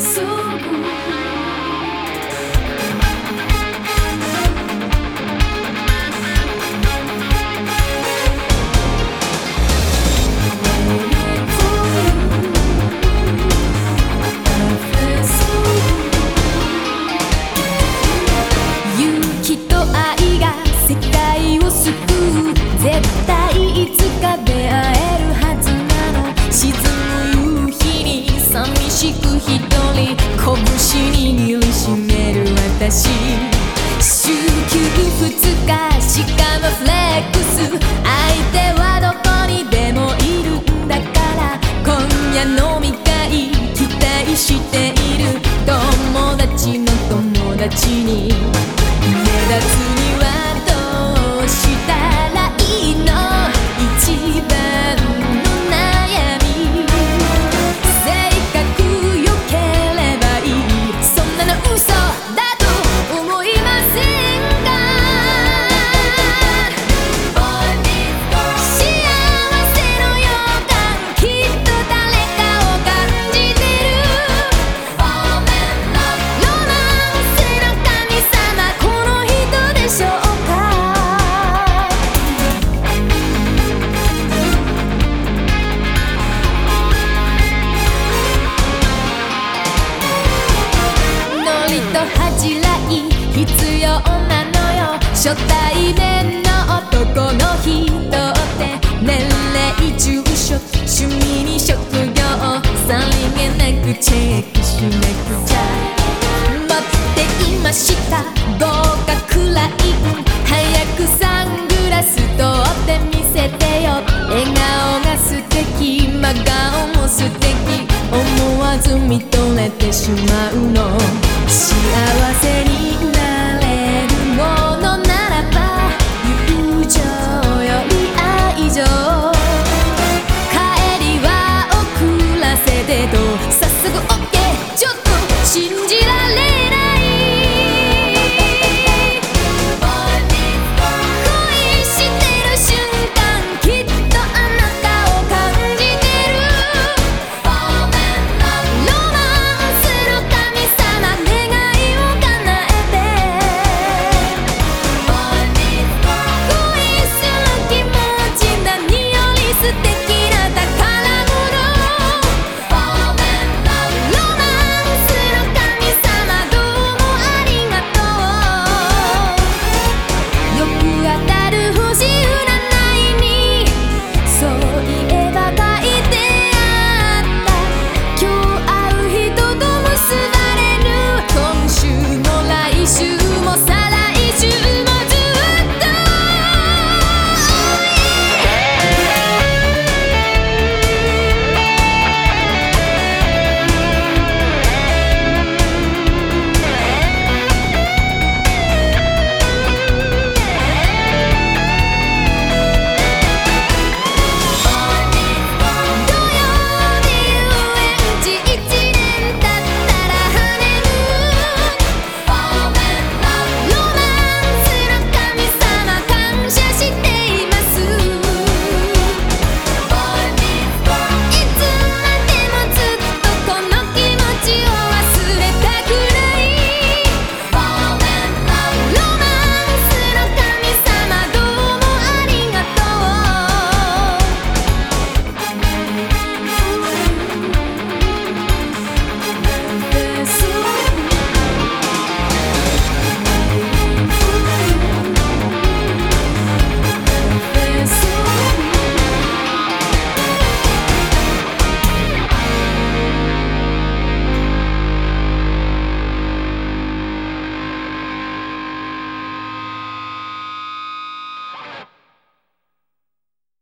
so good. 寂しく一人拳握りしめる私。週休二日しかもフレックス。相手はどこにでもいるんだから。今夜飲み会期待している。友達の友達に。初対面の男の人って年齢住所趣味に職業さりげなくチェックしなくちゃ待って。いました。合格ライン早くサングラス取って。みせて。よ笑顔が素敵真顔も素敵思わず見とれて。しまうの幸せ